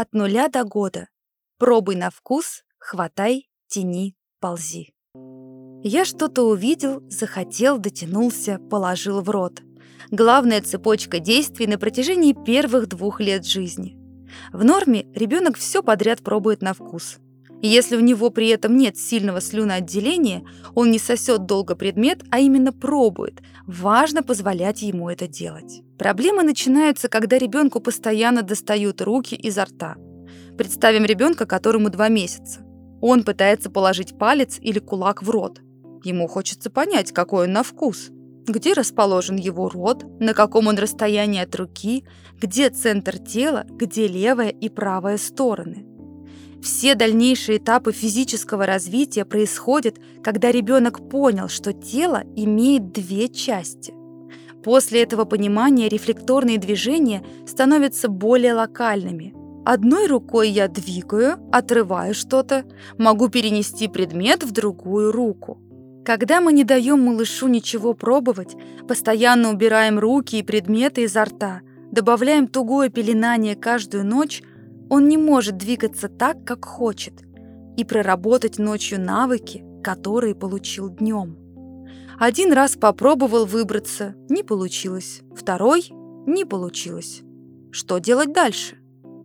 От нуля до года. Пробуй на вкус, хватай, тяни, ползи. Я что-то увидел, захотел, дотянулся, положил в рот. Главная цепочка действий на протяжении первых двух лет жизни. В норме ребенок все подряд пробует на вкус. Если у него при этом нет сильного слюноотделения, он не сосет долго предмет, а именно пробует. Важно позволять ему это делать. Проблемы начинаются, когда ребенку постоянно достают руки изо рта. Представим ребенка, которому два месяца. Он пытается положить палец или кулак в рот. Ему хочется понять, какой он на вкус. Где расположен его рот, на каком он расстоянии от руки, где центр тела, где левая и правая стороны. Все дальнейшие этапы физического развития происходят, когда ребенок понял, что тело имеет две части. После этого понимания рефлекторные движения становятся более локальными. Одной рукой я двигаю, отрываю что-то, могу перенести предмет в другую руку. Когда мы не даем малышу ничего пробовать, постоянно убираем руки и предметы изо рта, добавляем тугое пеленание каждую ночь, он не может двигаться так, как хочет, и проработать ночью навыки, которые получил днем. Один раз попробовал выбраться, не получилось. Второй – не получилось. Что делать дальше?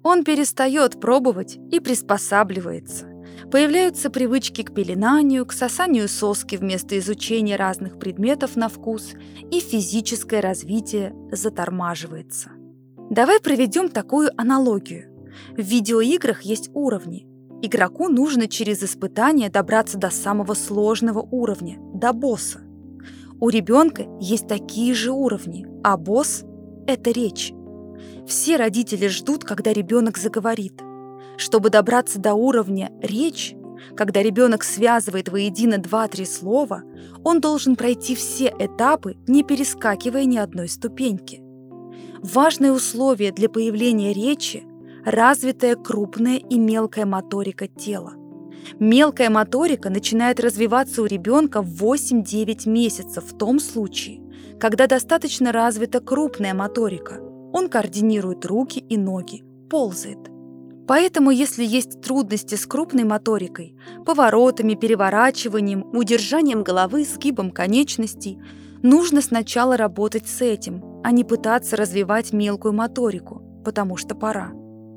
Он перестает пробовать и приспосабливается. Появляются привычки к пеленанию, к сосанию соски вместо изучения разных предметов на вкус, и физическое развитие затормаживается. Давай проведем такую аналогию. В видеоиграх есть уровни. Игроку нужно через испытания добраться до самого сложного уровня, до босса. У ребенка есть такие же уровни, а босс – это речь. Все родители ждут, когда ребенок заговорит. Чтобы добраться до уровня речь, когда ребенок связывает воедино два-три слова, он должен пройти все этапы, не перескакивая ни одной ступеньки. Важное условие для появления речи развитая крупная и мелкая моторика тела. Мелкая моторика начинает развиваться у ребенка в 8-9 месяцев в том случае, когда достаточно развита крупная моторика. Он координирует руки и ноги, ползает. Поэтому, если есть трудности с крупной моторикой, поворотами, переворачиванием, удержанием головы, сгибом конечностей, нужно сначала работать с этим, а не пытаться развивать мелкую моторику, потому что пора.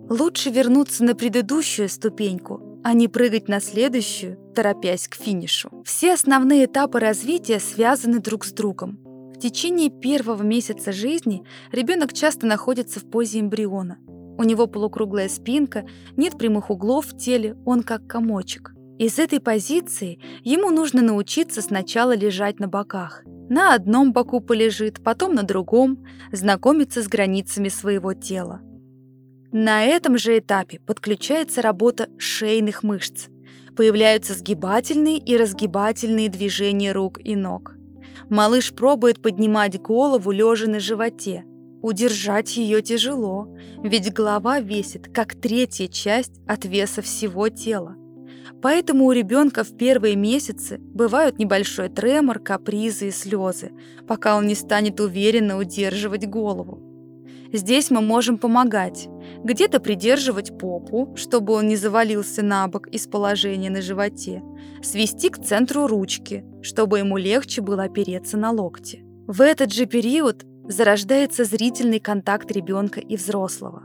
Лучше вернуться на предыдущую ступеньку, а не прыгать на следующую, торопясь к финишу. Все основные этапы развития связаны друг с другом. В течение первого месяца жизни ребенок часто находится в позе эмбриона. У него полукруглая спинка, нет прямых углов в теле, он как комочек. Из этой позиции ему нужно научиться сначала лежать на боках. На одном боку полежит, потом на другом, знакомиться с границами своего тела. На этом же этапе подключается работа шейных мышц. Появляются сгибательные и разгибательные движения рук и ног. Малыш пробует поднимать голову лежа на животе. Удержать ее тяжело, ведь голова весит как третья часть от веса всего тела. Поэтому у ребенка в первые месяцы бывают небольшой тремор, капризы и слезы, пока он не станет уверенно удерживать голову. Здесь мы можем помогать. Где-то придерживать попу, чтобы он не завалился на бок из положения на животе. Свести к центру ручки, чтобы ему легче было опереться на локти. В этот же период зарождается зрительный контакт ребенка и взрослого.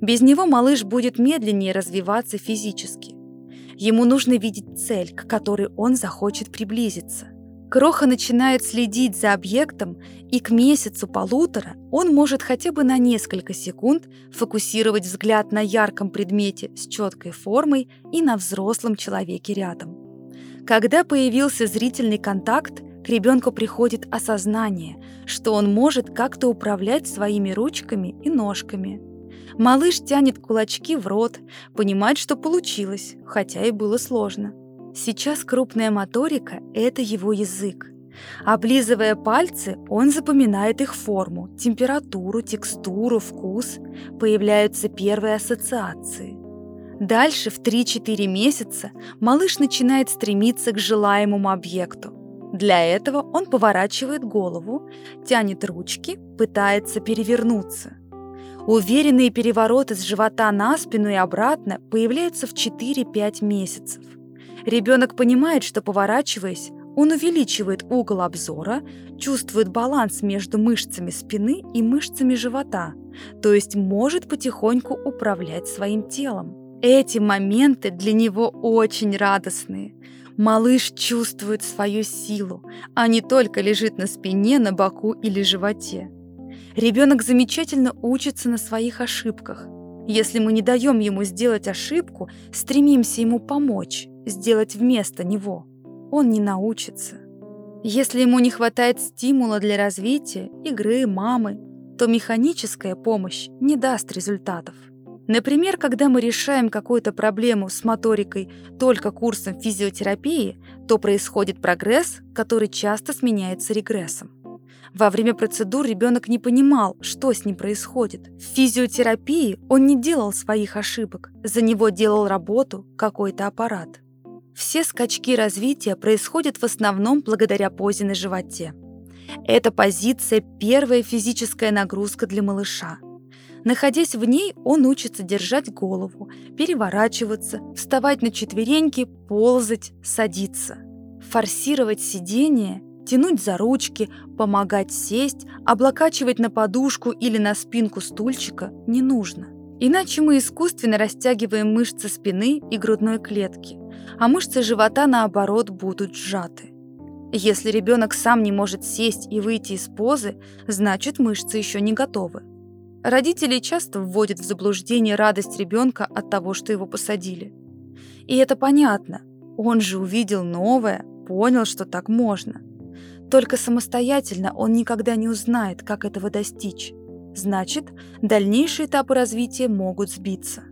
Без него малыш будет медленнее развиваться физически. Ему нужно видеть цель, к которой он захочет приблизиться. Кроха начинает следить за объектом, и к месяцу-полутора он может хотя бы на несколько секунд фокусировать взгляд на ярком предмете с четкой формой и на взрослом человеке рядом. Когда появился зрительный контакт, к ребенку приходит осознание, что он может как-то управлять своими ручками и ножками. Малыш тянет кулачки в рот, понимает, что получилось, хотя и было сложно. Сейчас крупная моторика — это его язык. Облизывая пальцы, он запоминает их форму, температуру, текстуру, вкус. Появляются первые ассоциации. Дальше, в 3-4 месяца, малыш начинает стремиться к желаемому объекту. Для этого он поворачивает голову, тянет ручки, пытается перевернуться. Уверенные перевороты с живота на спину и обратно появляются в 4-5 месяцев. Ребенок понимает, что поворачиваясь, он увеличивает угол обзора, чувствует баланс между мышцами спины и мышцами живота, то есть может потихоньку управлять своим телом. Эти моменты для него очень радостные. Малыш чувствует свою силу, а не только лежит на спине, на боку или животе. Ребенок замечательно учится на своих ошибках. Если мы не даем ему сделать ошибку, стремимся ему помочь, сделать вместо него, он не научится. Если ему не хватает стимула для развития, игры, мамы, то механическая помощь не даст результатов. Например, когда мы решаем какую-то проблему с моторикой только курсом физиотерапии, то происходит прогресс, который часто сменяется регрессом. Во время процедур ребенок не понимал, что с ним происходит. В физиотерапии он не делал своих ошибок, за него делал работу какой-то аппарат. Все скачки развития происходят в основном благодаря позе на животе. Эта позиция – первая физическая нагрузка для малыша. Находясь в ней, он учится держать голову, переворачиваться, вставать на четвереньки, ползать, садиться. Форсировать сидение тянуть за ручки, помогать сесть, облокачивать на подушку или на спинку стульчика не нужно. Иначе мы искусственно растягиваем мышцы спины и грудной клетки, а мышцы живота, наоборот, будут сжаты. Если ребенок сам не может сесть и выйти из позы, значит мышцы еще не готовы. Родители часто вводят в заблуждение радость ребенка от того, что его посадили. И это понятно. Он же увидел новое, понял, что так можно. Только самостоятельно он никогда не узнает, как этого достичь. Значит, дальнейшие этапы развития могут сбиться.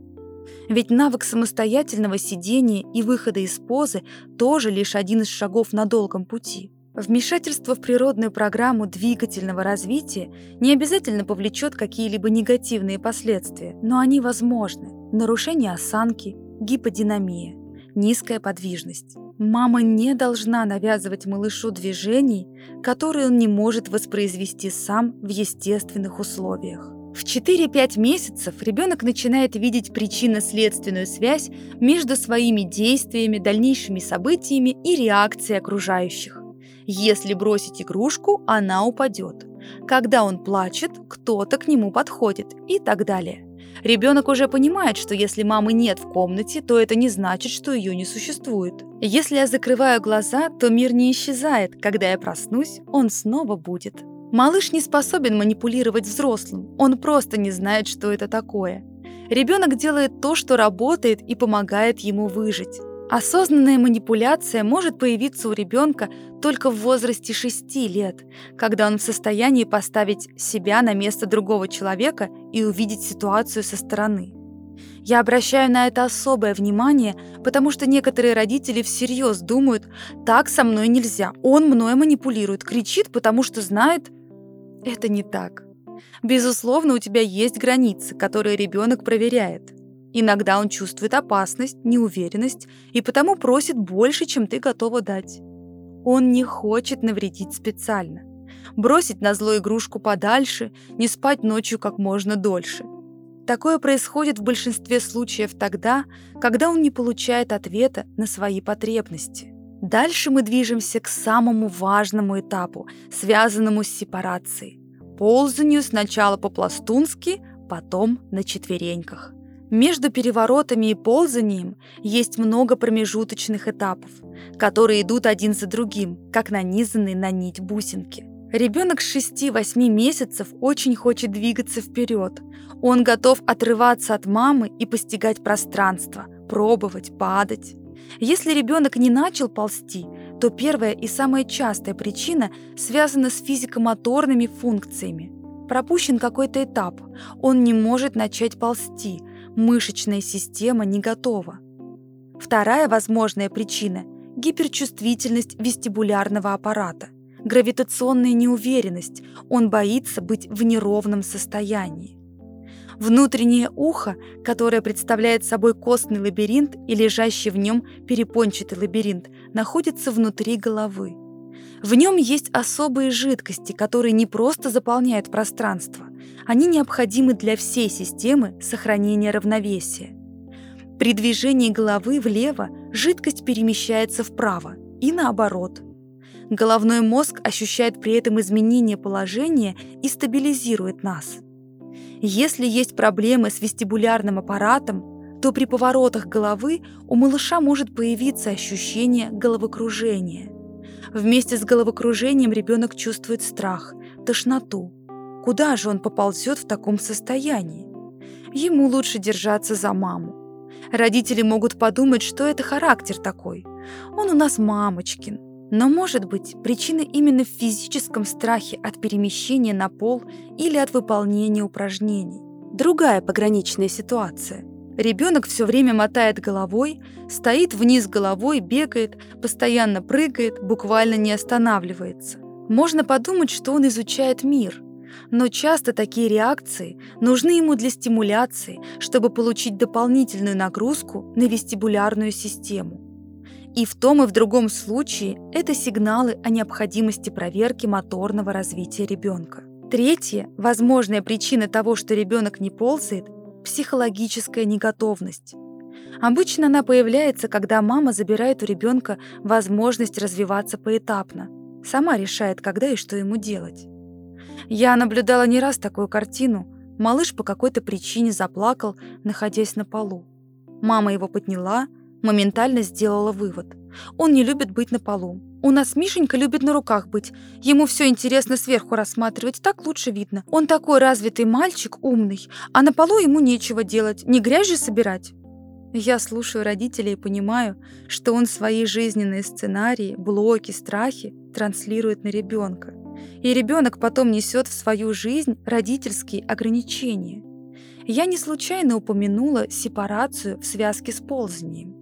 Ведь навык самостоятельного сидения и выхода из позы тоже лишь один из шагов на долгом пути. Вмешательство в природную программу двигательного развития не обязательно повлечет какие-либо негативные последствия, но они возможны. Нарушение осанки, гиподинамия, низкая подвижность. Мама не должна навязывать малышу движений, которые он не может воспроизвести сам в естественных условиях. В 4-5 месяцев ребенок начинает видеть причинно-следственную связь между своими действиями, дальнейшими событиями и реакцией окружающих. Если бросить игрушку, она упадет. Когда он плачет, кто-то к нему подходит и так далее. Ребенок уже понимает, что если мамы нет в комнате, то это не значит, что ее не существует. Если я закрываю глаза, то мир не исчезает. Когда я проснусь, он снова будет. Малыш не способен манипулировать взрослым, он просто не знает, что это такое. Ребенок делает то, что работает и помогает ему выжить. Осознанная манипуляция может появиться у ребенка только в возрасте 6 лет, когда он в состоянии поставить себя на место другого человека и увидеть ситуацию со стороны. Я обращаю на это особое внимание, потому что некоторые родители всерьез думают, так со мной нельзя, он мной манипулирует, кричит, потому что знает, это не так. Безусловно, у тебя есть границы, которые ребенок проверяет. Иногда он чувствует опасность, неуверенность и потому просит больше, чем ты готова дать. Он не хочет навредить специально. Бросить на зло игрушку подальше, не спать ночью как можно дольше. Такое происходит в большинстве случаев тогда, когда он не получает ответа на свои потребности. Дальше мы движемся к самому важному этапу, связанному с сепарацией. Ползанию сначала по-пластунски, потом на четвереньках. Между переворотами и ползанием есть много промежуточных этапов, которые идут один за другим, как нанизанные на нить бусинки. Ребенок с 6-8 месяцев очень хочет двигаться вперед. Он готов отрываться от мамы и постигать пространство, пробовать, падать. Если ребенок не начал ползти, то первая и самая частая причина связана с физико-моторными функциями. Пропущен какой-то этап, он не может начать ползти – мышечная система не готова. Вторая возможная причина – гиперчувствительность вестибулярного аппарата, гравитационная неуверенность, он боится быть в неровном состоянии. Внутреннее ухо, которое представляет собой костный лабиринт и лежащий в нем перепончатый лабиринт, находится внутри головы. В нем есть особые жидкости, которые не просто заполняют пространство, Они необходимы для всей системы сохранения равновесия. При движении головы влево жидкость перемещается вправо и наоборот. Головной мозг ощущает при этом изменение положения и стабилизирует нас. Если есть проблемы с вестибулярным аппаратом, то при поворотах головы у малыша может появиться ощущение головокружения. Вместе с головокружением ребенок чувствует страх, тошноту. Куда же он поползет в таком состоянии? Ему лучше держаться за маму. Родители могут подумать, что это характер такой. Он у нас мамочкин. Но, может быть, причина именно в физическом страхе от перемещения на пол или от выполнения упражнений. Другая пограничная ситуация. Ребенок все время мотает головой, стоит вниз головой, бегает, постоянно прыгает, буквально не останавливается. Можно подумать, что он изучает мир, но часто такие реакции нужны ему для стимуляции, чтобы получить дополнительную нагрузку на вестибулярную систему. И в том и в другом случае это сигналы о необходимости проверки моторного развития ребенка. Третья, возможная причина того, что ребенок не ползает – психологическая неготовность. Обычно она появляется, когда мама забирает у ребенка возможность развиваться поэтапно, сама решает, когда и что ему делать. Я наблюдала не раз такую картину. Малыш по какой-то причине заплакал, находясь на полу. Мама его подняла, моментально сделала вывод. Он не любит быть на полу. У нас Мишенька любит на руках быть. Ему все интересно сверху рассматривать, так лучше видно. Он такой развитый мальчик, умный, а на полу ему нечего делать, не грязь же собирать. Я слушаю родителей и понимаю, что он свои жизненные сценарии, блоки, страхи транслирует на ребенка. И ребенок потом несет в свою жизнь родительские ограничения. Я не случайно упомянула сепарацию в связке с ползанием.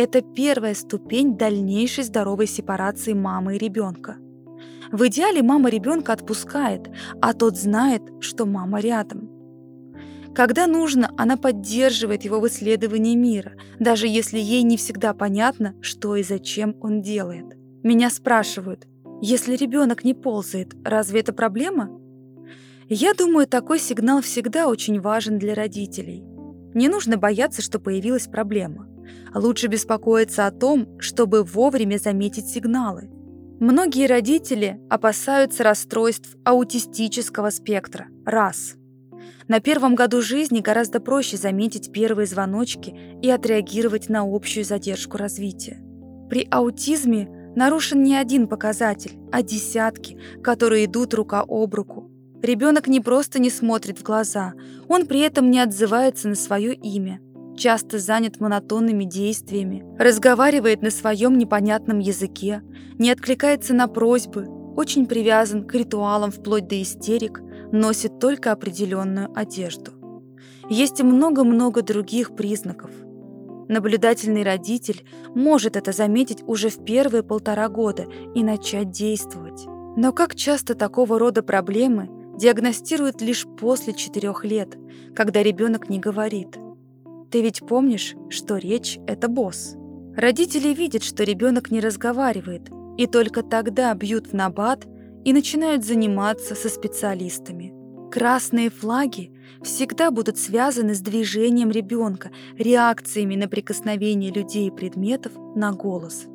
Это первая ступень дальнейшей здоровой сепарации мамы и ребенка. В идеале мама ребенка отпускает, а тот знает, что мама рядом. Когда нужно, она поддерживает его в исследовании мира, даже если ей не всегда понятно, что и зачем он делает. Меня спрашивают, если ребенок не ползает, разве это проблема? Я думаю, такой сигнал всегда очень важен для родителей. Не нужно бояться, что появилась проблема. Лучше беспокоиться о том, чтобы вовремя заметить сигналы. Многие родители опасаются расстройств аутистического спектра. Раз. На первом году жизни гораздо проще заметить первые звоночки и отреагировать на общую задержку развития. При аутизме нарушен не один показатель, а десятки, которые идут рука об руку. Ребенок не просто не смотрит в глаза, он при этом не отзывается на свое имя, часто занят монотонными действиями, разговаривает на своем непонятном языке, не откликается на просьбы, очень привязан к ритуалам вплоть до истерик, носит только определенную одежду. Есть много-много других признаков – Наблюдательный родитель может это заметить уже в первые полтора года и начать действовать. Но как часто такого рода проблемы диагностируют лишь после четырех лет, когда ребенок не говорит. Ты ведь помнишь, что речь — это босс. Родители видят, что ребенок не разговаривает, и только тогда бьют в набат и начинают заниматься со специалистами. Красные флаги всегда будут связаны с движением ребенка, реакциями на прикосновение людей и предметов на голос.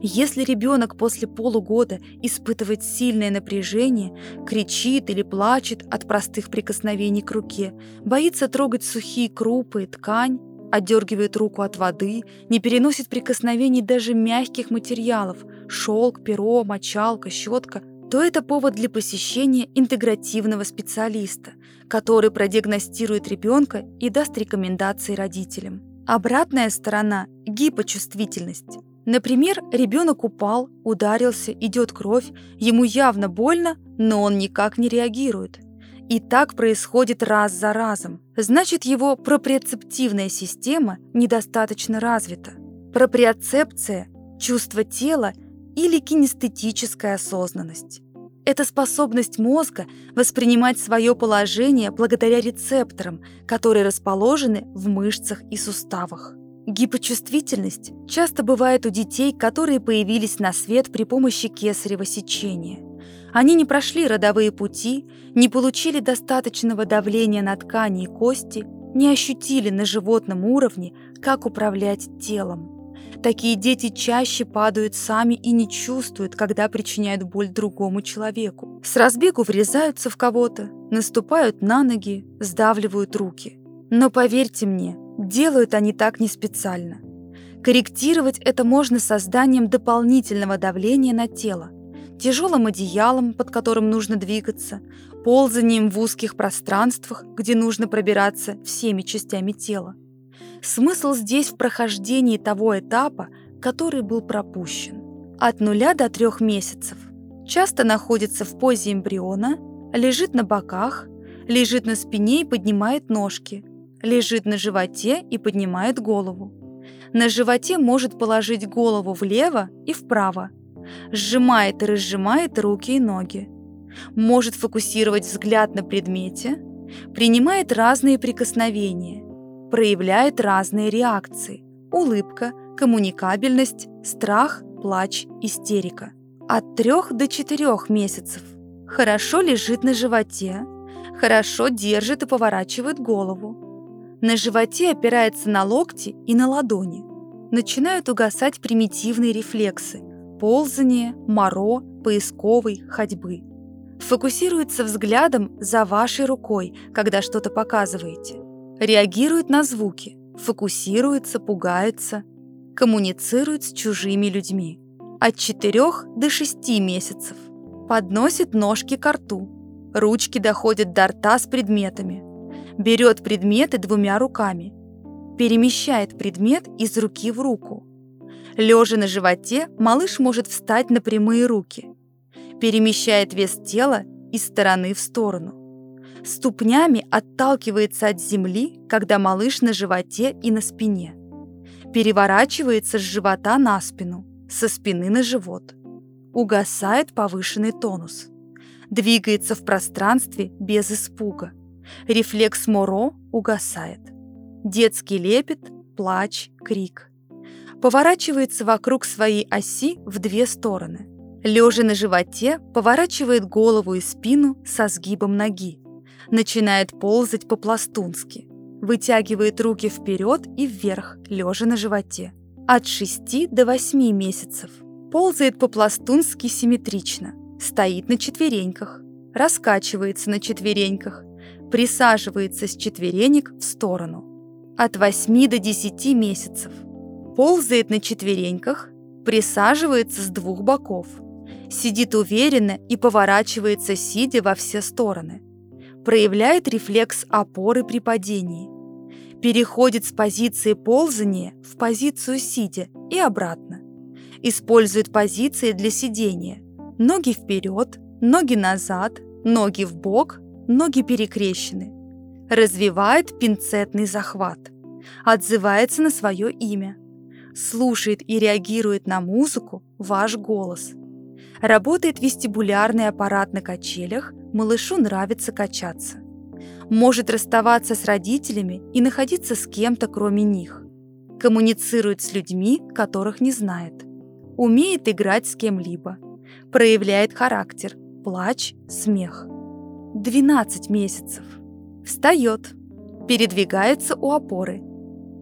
Если ребенок после полугода испытывает сильное напряжение, кричит или плачет от простых прикосновений к руке, боится трогать сухие крупы и ткань, отдергивает руку от воды, не переносит прикосновений даже мягких материалов – шелк, перо, мочалка, щетка – то это повод для посещения интегративного специалиста, который продиагностирует ребенка и даст рекомендации родителям. Обратная сторона – гипочувствительность. Например, ребенок упал, ударился, идет кровь, ему явно больно, но он никак не реагирует. И так происходит раз за разом. Значит, его проприоцептивная система недостаточно развита. Проприоцепция – чувство тела или кинестетическая осознанность. Это способность мозга воспринимать свое положение благодаря рецепторам, которые расположены в мышцах и суставах. Гипочувствительность часто бывает у детей, которые появились на свет при помощи кесарево сечения. Они не прошли родовые пути, не получили достаточного давления на ткани и кости, не ощутили на животном уровне, как управлять телом. Такие дети чаще падают сами и не чувствуют, когда причиняют боль другому человеку. С разбегу врезаются в кого-то, наступают на ноги, сдавливают руки. Но поверьте мне, делают они так не специально. Корректировать это можно созданием дополнительного давления на тело, тяжелым одеялом, под которым нужно двигаться, ползанием в узких пространствах, где нужно пробираться всеми частями тела. Смысл здесь в прохождении того этапа, который был пропущен. От нуля до трех месяцев. Часто находится в позе эмбриона, лежит на боках, лежит на спине и поднимает ножки, лежит на животе и поднимает голову. На животе может положить голову влево и вправо, сжимает и разжимает руки и ноги, может фокусировать взгляд на предмете, принимает разные прикосновения, проявляет разные реакции – улыбка, коммуникабельность, страх, плач, истерика. От 3 до 4 месяцев. Хорошо лежит на животе, хорошо держит и поворачивает голову. На животе опирается на локти и на ладони. Начинают угасать примитивные рефлексы – ползание, моро, поисковой, ходьбы. Фокусируется взглядом за вашей рукой, когда что-то показываете. Реагирует на звуки, фокусируется, пугается, коммуницирует с чужими людьми. От 4 до 6 месяцев. Подносит ножки к рту. Ручки доходят до рта с предметами. Берет предметы двумя руками. Перемещает предмет из руки в руку. Лежа на животе, малыш может встать на прямые руки – перемещает вес тела из стороны в сторону. Ступнями отталкивается от земли, когда малыш на животе и на спине. Переворачивается с живота на спину, со спины на живот. Угасает повышенный тонус. Двигается в пространстве без испуга. Рефлекс Моро угасает. Детский лепет, плач, крик. Поворачивается вокруг своей оси в две стороны – Лежа на животе, поворачивает голову и спину со сгибом ноги. Начинает ползать по-пластунски. Вытягивает руки вперед и вверх, лежа на животе. От 6 до 8 месяцев. Ползает по-пластунски симметрично. Стоит на четвереньках. Раскачивается на четвереньках. Присаживается с четверенек в сторону. От 8 до 10 месяцев. Ползает на четвереньках, присаживается с двух боков – сидит уверенно и поворачивается, сидя во все стороны. Проявляет рефлекс опоры при падении. Переходит с позиции ползания в позицию сидя и обратно. Использует позиции для сидения. Ноги вперед, ноги назад, ноги в бок, ноги перекрещены. Развивает пинцетный захват. Отзывается на свое имя. Слушает и реагирует на музыку ваш голос – Работает вестибулярный аппарат на качелях, малышу нравится качаться. Может расставаться с родителями и находиться с кем-то, кроме них. Коммуницирует с людьми, которых не знает. Умеет играть с кем-либо. Проявляет характер, плач, смех. 12 месяцев. Встает. Передвигается у опоры.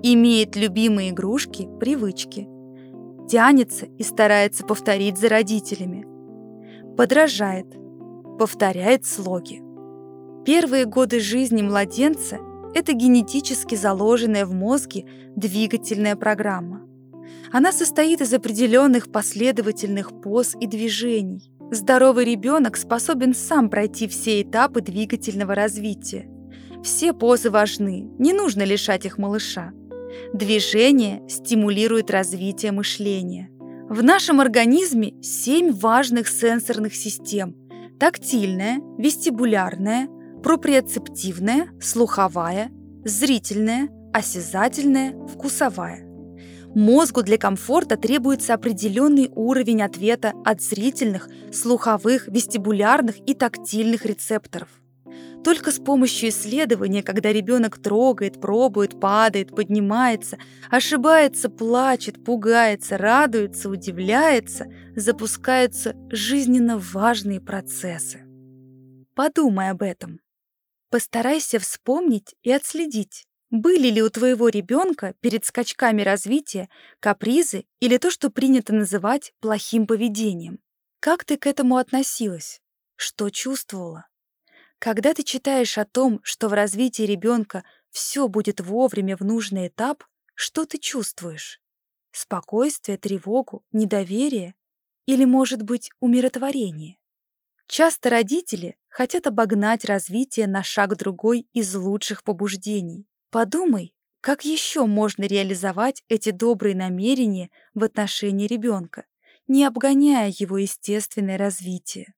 Имеет любимые игрушки, привычки. Тянется и старается повторить за родителями подражает, повторяет слоги. Первые годы жизни младенца – это генетически заложенная в мозге двигательная программа. Она состоит из определенных последовательных поз и движений. Здоровый ребенок способен сам пройти все этапы двигательного развития. Все позы важны, не нужно лишать их малыша. Движение стимулирует развитие мышления. В нашем организме семь важных сенсорных систем. Тактильная, вестибулярная, проприоцептивная, слуховая, зрительная, осязательная, вкусовая. Мозгу для комфорта требуется определенный уровень ответа от зрительных, слуховых, вестибулярных и тактильных рецепторов. Только с помощью исследования, когда ребенок трогает, пробует, падает, поднимается, ошибается, плачет, пугается, радуется, удивляется, запускаются жизненно важные процессы. Подумай об этом. Постарайся вспомнить и отследить, были ли у твоего ребенка перед скачками развития капризы или то, что принято называть плохим поведением. Как ты к этому относилась? Что чувствовала? Когда ты читаешь о том, что в развитии ребенка все будет вовремя в нужный этап, что ты чувствуешь? Спокойствие, тревогу, недоверие или, может быть, умиротворение? Часто родители хотят обогнать развитие на шаг другой из лучших побуждений. Подумай, как еще можно реализовать эти добрые намерения в отношении ребенка, не обгоняя его естественное развитие.